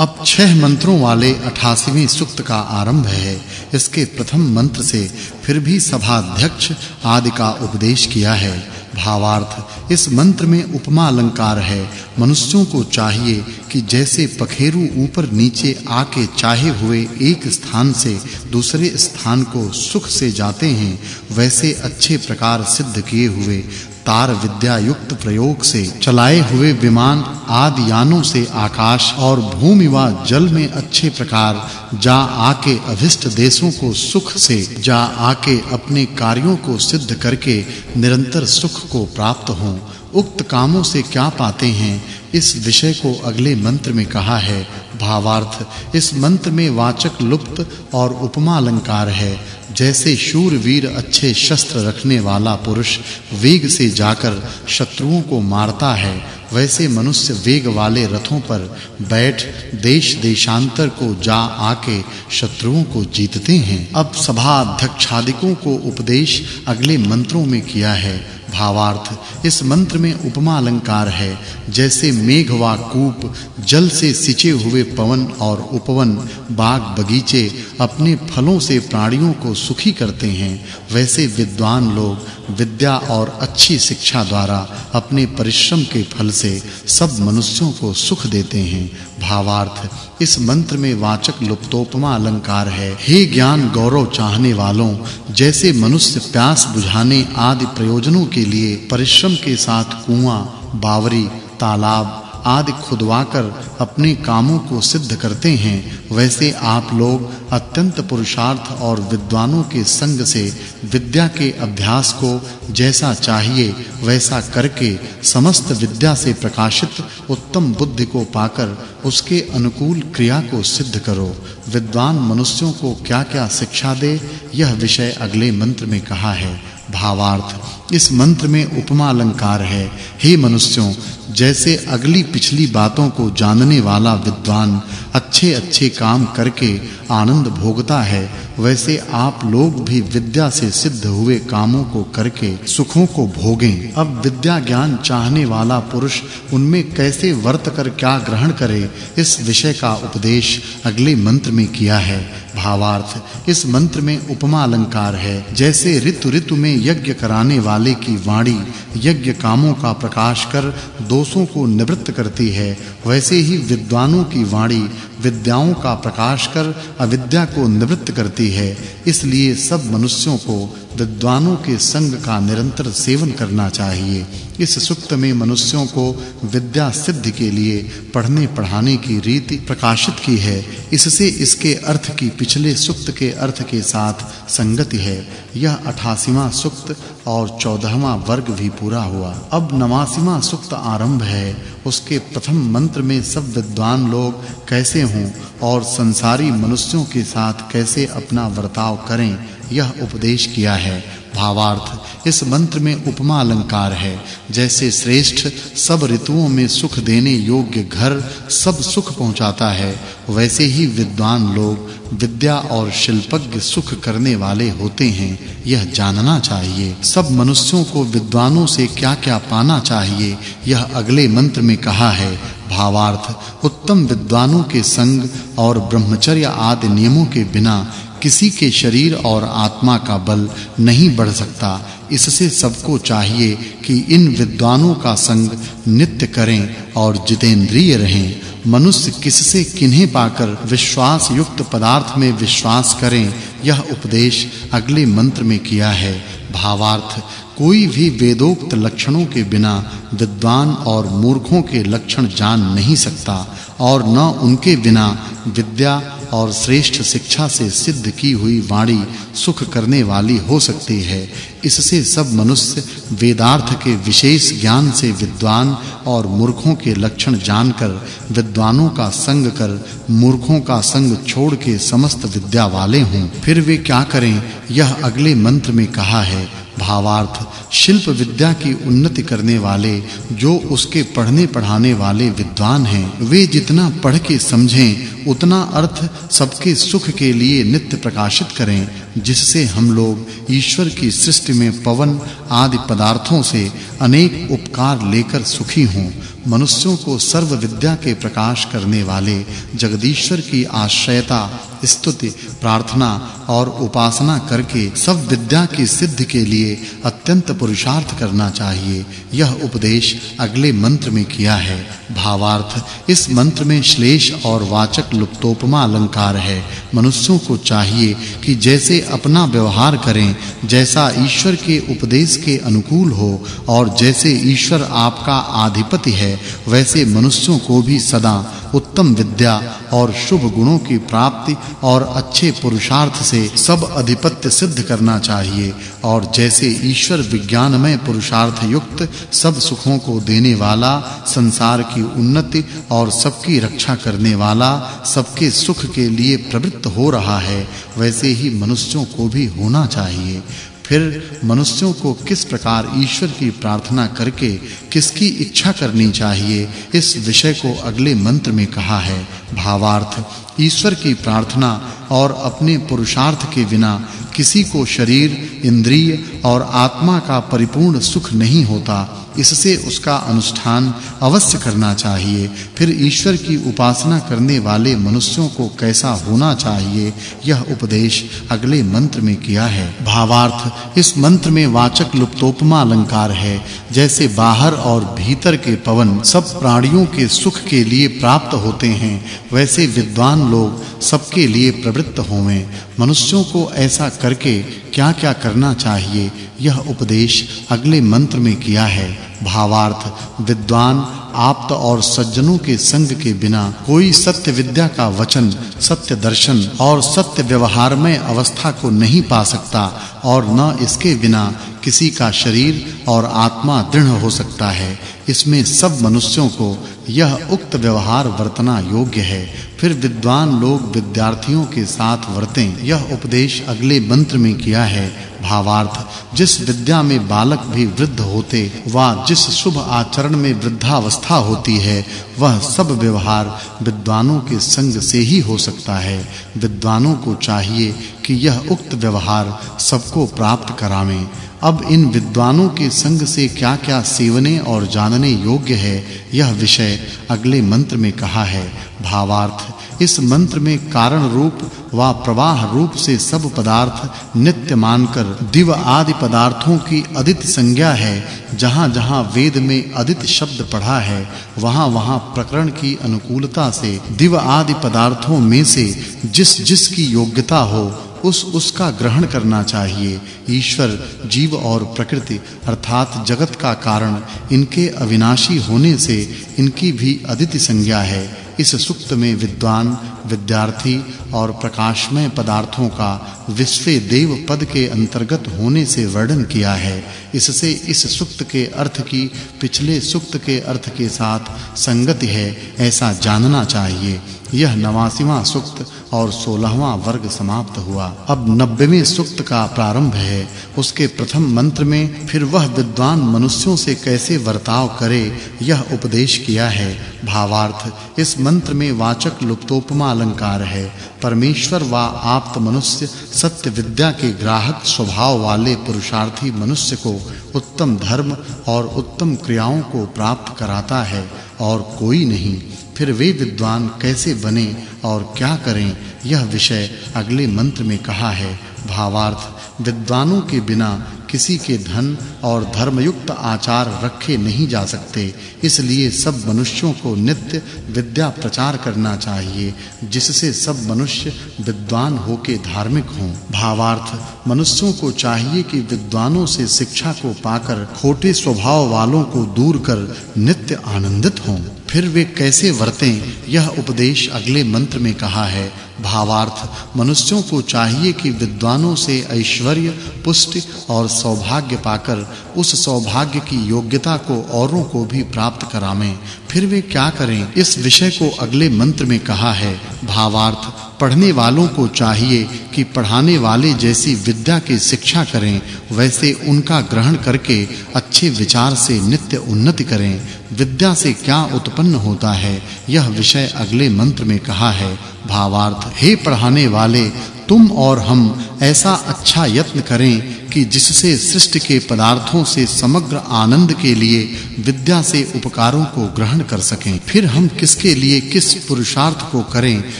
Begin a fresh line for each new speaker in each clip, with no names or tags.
अब छह मंत्रों वाले 88वें सूक्त का आरंभ है। इसके प्रथम मंत्र से फिर भी सभाध्यक्ष आदि का उपदेश किया है। भावार्थ, इस मंत्र में उपमा अलंकार है। मनुष्यों को चाहिए कि जैसे पखेरु ऊपर नीचे आके चाहे हुए एक स्थान से दूसरे स्थान को सुख से जाते हैं, वैसे अच्छे प्रकार सिद्ध किए हुए तार विद्या युक्त प्रयोग से चलाए हुए विमान आदि यानों से आकाश और भूमि व जल में अच्छे प्रकार जा आके अभिष्ट देशों को सुख से जा आके अपने कार्यों को सिद्ध करके निरंतर सुख को प्राप्त हों। उक्त कामों से क्या पाते हैं? इस विषय को अगले मंत्र में कहा है, भावार्थ। इस मंत्र में वाचक् लुप्त और उपमा अलंकार है। जैसे शूरवीर अच्छे शस्त्र रखने वाला पुरुष वेग से जाकर शत्रुओं को मारता है, वैसे मनुष्य वेग वाले रथों पर बैठ देश देशांतर को जा आके शत्रुओं को जीतते हैं। अब सभा अध्यक्षादिकों को उपदेश अगले मंत्रों में किया है भावार्थ। इस मंत्र में उपमा अलंकार है, जैसे मेघ वा कूप, जल से सिंचे हुए पवन और उपवन, बाग बगीचे अपने फलों से प्राणियों को सुखी करते हैं, वैसे विद्वान लोग विद्या और अच्छी शिक्षा द्वारा अपने परिश्रम के फल से सब मनुष्यों को सुख देते हैं। भावार्थ, इस मंत्र में वाचक् लुप्तोपमा अलंकार है। हे ज्ञान गौरव चाहने वालों, जैसे मनुष्य प्यास बुझाने आदि प्रयोजनों के लिए परिश्रम के साथ कुआँ, बावरी, तालाब आदि खुदवाकर अपने कामों को सिद्ध करते हैं, वैसे आप लोग अत्यंत पुरुषार्थ और विद्वानों के संग से विद्या के अभ्यास को जैसा चाहिए, वैसा करके समस्त विद्या से प्रकाशित उत्तम बुद्धि को पाकर उसके अनुकूल क्रिया को सिद्ध करो। विद्वान मनुष्यों को क्या-क्या शिक्षा दे, यह विषय अगले मंत्र में कहा है। भावार्थ, इस मंत्र में उपमा अलंकार है। हे मनुष्यों जैसे अगली पिछली बातों को जानने वाला विद्वान अच्छे-अच्छे काम करके आनंद भोगता है, वैसे आप लोग भी विद्या से सिद्ध हुए कामों को करके सुखों को भोगें। अब विद्या ज्ञान चाहने वाला पुरुष उनमें कैसे वर्त कर क्या ग्रहण करे, इस विषय का उपदेश अगले मंत्र में किया है। भावार्थ। इस मंत्र में उपमा अलंकार है। जैसे ऋतु ऋतु में यज्ञ कराने वाले की वाणी, यज्ञ कामों का प्रकाश कर दोषों को निवृत्त करती है, वैसे ही विद्वानों की वाणी विद्याओं का प्रकाश कर अविद्या को निवृत्त करती है। इसलिए सब मनुष्यों को विद्वानों के संग का निरंतर सेवन करना चाहिए। इस सुक्त में मनुष्यों को विद्या सिद्धि के लिए पढ़ने पढ़ाने की रीति प्रकाशित की है। इससे इसके अर्थ की पिछले सुक्त के अर्थ के साथ संगति है। यह 88वां सुक्त और 14वां वर्ग भी पूरा हुआ। अब 89वां सुक्त आरंभ है। उसके प्रथम मंत्र में सब विद्वान लोग कैसे हों और संसारी मनुष्यों के साथ कैसे अपना बर्ताव करें, यह उपदेश किया है। भावार्थ। इस मंत्र में उपमा अलंकार है। जैसे श्रेष्ठ सब ऋतुओं में सुख देने योग्य घर सब सुख पहुंचाता है, वैसे ही विद्वान लोग विद्या और शिल्पज्ञ सुख करने वाले होते हैं। यह जानना चाहिए। सब मनुष्यों को विद्वानों से क्या-क्या पाना चाहिए? यह अगले मंत्र में कहा है, भावार्थ, उत्तम विद्वानों के संग और ब्रह्मचर्य आदि नियमों के बिना किसी के शरीर और आत्मा का बल नहीं बढ़ सकता। इससे सबको चाहिए कि इन विद्वानों का संग नित्य करें और जितेंद्रिय रहें। मनुष्य किससे किन्हें पाकर विश्वास युक्त पदार्थ में विश्वास करें, यह उपदेश अगले मंत्र में किया है। भावार्थ, कोई भी वेदोक्त लक्षणों के बिना विद्वान और मूर्खों के लक्षण जान नहीं सकता और न उनके बिना विद्या और श्रेष्ठ शिक्षा से सिद्ध की हुई वाणी सुख करने वाली हो सकती है। इससे सब मनुष्य वेदार्थ के विशेष ज्ञान से विद्वान और मूर्खों के लक्षण जानकर विद्वानों का संग कर, मूर्खों का संग छोड़ के समस्त विद्या वाले हों। फिर वे क्या करें? यह अगले मंत्र में कहा है, भावार्थ, शिल्प विद्या की उन्नति करने वाले, जो उसके पढ़ने पढ़ाने वाले विद्वान हैं, वे जितना पढ़ के समझें, उतना अर्थ सबके सुख के लिए नित्य प्रकाशित करें, जिससे हम लोग ईश्वर की सृष्टि में पवन आदि पदार्थों से अनेक उपकार लेकर सुखी हों। मनुष्यों को सर्व विद्या के प्रकाश करने वाले जगदीश्वर की आश्रयता, स्तुति, प्रार्थना और उपासना करके सब विद्या की सिद्धि के लिए अत्यंत पुरुषार्थ करना चाहिए। यह उपदेश अगले मंत्र में किया है। भावार्थ, इस मंत्र में श्लेष और वाचक् लुप्तोपमा अलंकार है। मनुष्यों को चाहिए कि जैसे अपना व्यवहार करें, जैसा ईश्वर के उपदेश के अनुकूल हो और जैसे ईश्वर आपका आधिपति है वैसे मनुष्यों को भी सदा उत्तम विद्या और शुभ गुणों की प्राप्ति और अच्छे पुरुषार्थ से सब अधिपत्य सिद्ध करना चाहिए और जैसे ईश्वर विज्ञानमय पुरुषार्थ युक्त सब सुखों को देने वाला, संसार की उन्नति और सबकी रक्षा करने वाला, सबके सुख के लिए प्रवृत्त हो रहा है, वैसे ही मनुष्यों को भी होना चाहिए। फिर मनुष्यों को किस प्रकार ईश्वर की प्रार्थना करके किसकी इच्छा करनी चाहिए, इस विषय को अगले मंत्र में कहा है, भावार्थ। ईश्वर की प्रार्थना और अपने पुरुषार्थ के बिना किसी को शरीर, इंद्रिय और आत्मा का परिपूर्ण सुख नहीं होता। इससे उसका अनुष्ठान अवश्य करना चाहिए। फिर ईश्वर की उपासना करने वाले मनुष्यों को कैसा होना चाहिए, यह उपदेश अगले मंत्र में किया है। भावार्थ, इस मंत्र में वाचक् लुप्तोपमा अलंकार है। जैसे बाहर और भीतर के पवन सब प्राणियों के सुख के लिए प्राप्त होते हैं, वैसे विद्वान लोग सबके लिए प्रवृत्त होवें। मनुष्यों को ऐसा करके क्या-क्या करना चाहिए, यह उपदेश अगले मंत्र में किया है। भावार्थ, विद्वान, आप्त और सज्जनों के संग के बिना कोई सत्य विद्या का वचन, सत्य दर्शन और सत्य व्यवहार में अवस्था को नहीं पा सकता और न इसके बिना किसी का शरीर और आत्मा दृढ़ हो सकता है। इसमें सब मनुष्यों को यह उक्त व्यवहार वर्तना योग्य है। फिर विद्वान लोग विद्यार्थियों के साथ वर्तें। यह उपदेश अगले मंत्र में किया है, भावार्थ, जिस विद्या में बालक भी वृद्ध होते वा जिस शुभ आचरण में वृद्धावस्था होती है, वह सब व्यवहार विद्वानों के संग से ही हो सकता है। विद्वानों को चाहिए कि यह उक्त व्यवहार सबको प्राप्त करावें। अब इन विद्वानों के संग से क्या-क्या सेवने और जानने योग्य है, यह विषय अगले मंत्र में कहा है। भावार्थ, इस मंत्र में कारण रूप व प्रवाह रूप से सब पदार्थ नित्य मानकर दिव आदि पदार्थों की अदित संज्ञा है। जहां-जहां वेद में अदित शब्द पढ़ा है, वहां-वहां प्रकरण की अनुकूलता से दिव आदि पदार्थों में से जिस जिस की योग्यता हो उस उसका ग्रहण करना चाहिए। ईश्वर जीव और प्रकृति अर्थात जगत का कारण इनके अविनाशी होने से इनकी भी अदिति संज्ञा है। इस सुक्त में विद्वान, विद्यार्थी और प्रकाशमय पदार्थों का विश्व देव पद के अंतर्गत होने से वर्णन किया है। इससे इस सुक्त के अर्थ की, पिछले सुक्त के अर्थ के साथ संगति है, ऐसा जानना चाहिए। यह नवासीवां सुक्त और 16वां वर्ग समाप्त हुआ। अब 90वें सुक्त का प्रारंभ है। उसके प्रथम मंत्र में फिर वह विद्वान मनुष्यों से कैसे वर्ताव करे, यह उपदेश किया है। भावार्थ, इस मंत्र में वाचक् लुप्तोपमा अलंकार है। परमेश्वर व आप्त मनुष्य सत्य विद्या के ग्राहक स्वभाव वाले पुरुषार्थी मनुष्य को उत्तम धर्म और उत्तम क्रियाओं को प्राप्त कराता है और कोई नहीं। फिर वे विद्वान कैसे बने और क्या करें? यह विषय अगले मंत्र में कहा है। भावार्थ विद्वानों के बिना किसी के धन और धर्मयुक्त आचार रखे नहीं जा सकते। इसलिए सब मनुष्यों को नित्य विद्या प्रचार करना चाहिए, जिससे सब मनुष्य विद्वान होके धार्मिक हों। भावार्थ, मनुष्यों को चाहिए कि विद्वानों से शिक्षा को पाकर खोटे स्वभाव वालों को दूर कर नित्य आनंदित हों। फिर वे कैसे वर्तें, यह उपदेश अगले मंत्र में कहा है। भावार्थ, मनुष्यों को चाहिए कि विद्वानों से ऐश्वर्य, पुष्टि और सौभाग्य पाकर उस सौभाग्य की योग्यता को औरों को भी प्राप्त करावें फिर वे क्या करें? इस विषय को अगले मंत्र में कहा है, भावार्थ, पढ़ने वालों को चाहिए कि पढ़ाने वाले जैसी विद्या की शिक्षा करें, वैसे उनका ग्रहण करके अच्छे विचार से नित्य उन्नति करें। विद्या से क्या उत्पन्न होता है? यह विषय अगले मंत्र में कहा है, भावार्थ, हे पढ़ाने वाले तुम और हम ऐसा अच्छा यत्न करें कि जिससे सृष्टि के पदार्थों से समग्र आनंद के लिए विद्या से उपकारों को ग्रहण कर सकें। फिर हम किसके लिए किस पुरुषार्थ को करें,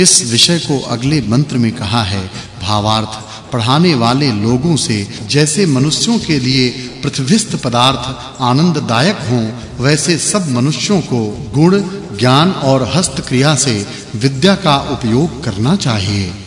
इस विषय को अगले मंत्र में कहा है। भावार्थ, पढ़ाने वाले लोगों से जैसे मनुष्यों के लिए पृथ्वीस्थ पदार्थ आनंददायक हों, वैसे सब मनुष्यों को गुण, ज्ञान और हस्त क्रिया से विद्या का उपयोग करना चाहिए।